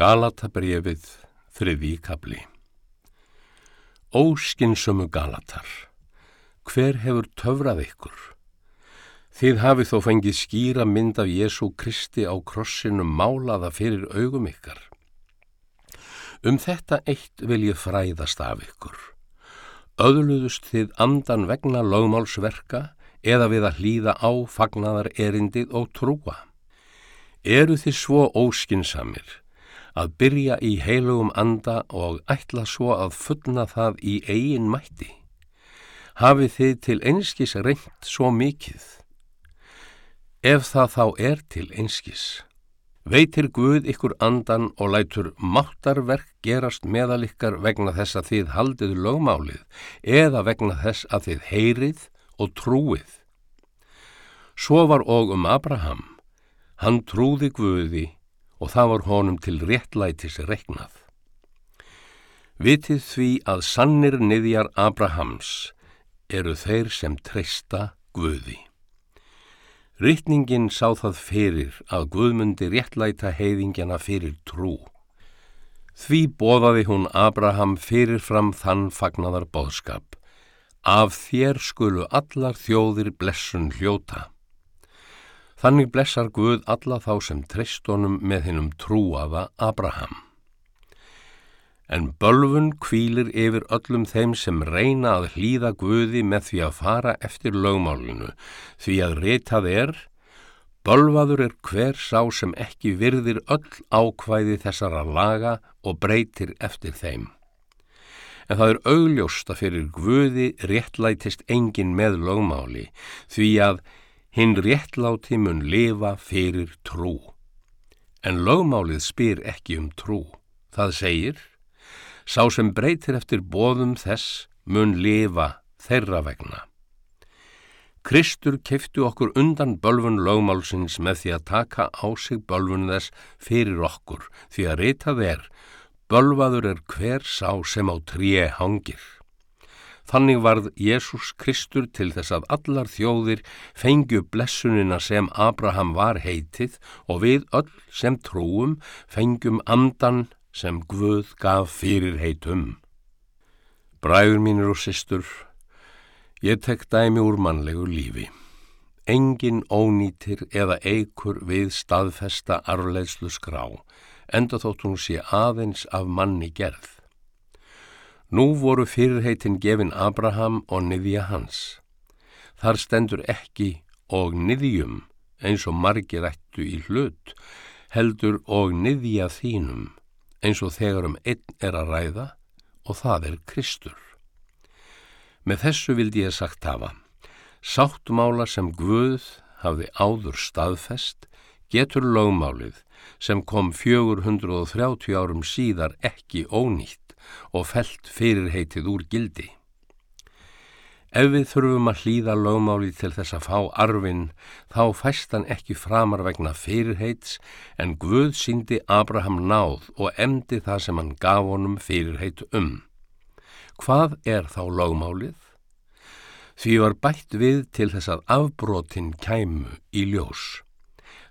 Galatabrefið þriði kapli Óskinsömu Galatar, hver hefur töfrað ykkur? Þið hafið þó fengið skýra mynd af Jésu Kristi á krossinu málaða fyrir augum ykkar. Um þetta eitt vil ég fræðast af ykkur. Öðluðust þið andan vegna lögmálsverka eða við að hlýða á fagnadar erindið og trúa. Eru þið svo óskinsamir að byrja í heilugum anda og ætla svo að fullna það í eigin mætti? Hafið þið til einskis reynt svo mikið? Ef það þá er til einskis, veitir Guð ykkur andan og lætur máttarverk gerast meðalikkar vegna þess að þið haldið lögmálið eða vegna þess að þið heyrið og trúið. Svo var og um Abraham, hann trúði Guði og það var honum til réttlætis reiknað. Vitið því að sannir niðjar Abrahams eru þeir sem treysta Guði. Rytningin sá það fyrir að Guðmundi réttlæta heiðingjana fyrir trú. Því bóðaði hún Abraham fyrirfram þann fagnadar boðskap. Af þér skulu allar þjóðir blessun hljóta. Þannig blessar Guð alla þá sem treystónum með hinnum trúaða Abraham. En bölfun kvílir yfir öllum þeim sem reyna að hlýða Guði með því að fara eftir lögmálinu, því að reytað er, bölfaður er hver sá sem ekki virðir öll ákvæði þessara laga og breytir eftir þeim. En það er augljósta fyrir Guði réttlætist engin með lögmáli, því að hinn réttláti mun lifa fyrir trú. En lögmálið spyr ekki um trú. Það segir, sá sem breytir eftir bóðum þess mun lifa þeirra vegna. Kristur keftu okkur undan bölfun lögmálsins með því að taka á sig bölfun þess fyrir okkur, því að reytað er, bölvaður er hver sá sem á tríi hangir. Þannig varð Jésús Kristur til þess að allar þjóðir fengju blessunina sem Abraham var heitið og við öll sem trúum fengjum andan sem Guð gaf fyrir heitum. Bræður mínir og systur, ég tek dæmi úr mannlegu lífi. Engin ónýtir eða eikur við staðfesta arleitslu skrá, enda þótt hún sé aðeins af manni gerð. Nú voru fyrirheitin gefin Abraham og niðja hans. Þar stendur ekki og niðjum eins og margir ættu í hlut, heldur og niðja þínum eins og þegar um einn er að ræða og það er Kristur. Með þessu vildi ég sagt hafa, sáttmála sem Guð hafði áður staðfest getur lögmálið sem kom 430 árum síðar ekki ónýtt og felt fyrirheitið úr gildi. Ef við þurfum að hlýða lögmáli til þess að fá arfin, þá fæst hann ekki framar vegna fyrirheits en Guð síndi Abraham náð og emdi það sem hann gaf honum fyrirheit um. Hvað er þá lögmálið? Því var bætt við til þess að afbrotin kæmu í ljós.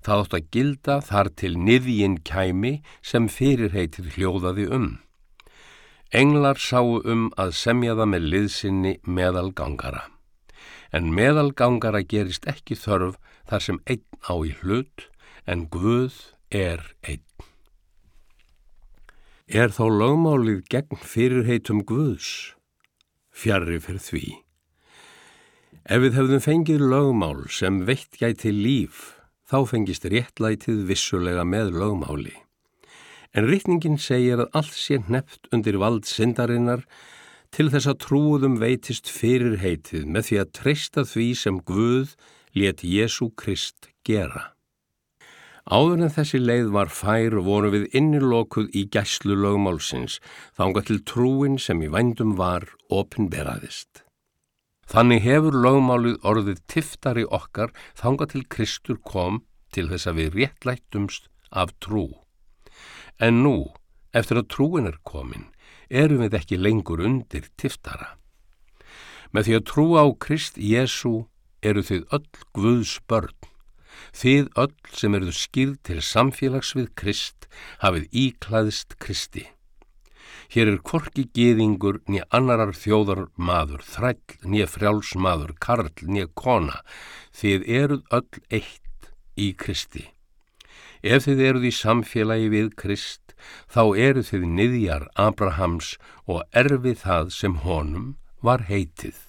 Það átt að gilda þar til niðjinn kæmi sem fyrirheitið hljóðaði um. Englar sáu um að semja það með liðsinni meðalgangara. En meðalgangara gerist ekki þörf þar sem einn á í hlut, en Guð er einn. Er þá lögmálið gegn fyrirheitum Guðs? Fjarrri fyrir því. Ef við hefðum fengið lögmál sem veitt gæti líf, þá fengist réttlætið vissulega með lögmáli. En rítningin segir að allt sé nefnt undir vald syndarinnar til þess að trúðum veitist fyrir heitið með því að treysta því sem Guð let Jésu Krist gera. Áður en þessi leið var fær voru við innilokuð í gæslu lögmálsins þánga til trúin sem í vændum var opinberaðist. Þannig hefur lögmálið orðið tiftari okkar þánga til Kristur kom til þess að við réttlættumst af trú. En nú, eftir að trúin er komin, erum við ekki lengur undir tiftara. Með því að trú á Krist Jésu eru þið öll Guðs börn. Þið öll sem eruðu skýrð til samfélags við Krist hafið íklæðist Kristi. Hér er korki geðingur nýja annarar þjóðar maður, þræll, nýja frjáls maður, karl, nýja kona. Þið eruð öll eitt í Kristi. Ef þið eruð í samfélagi við Krist, þá eruð þið niðjar Abrahams og erfið það sem honum var heitið.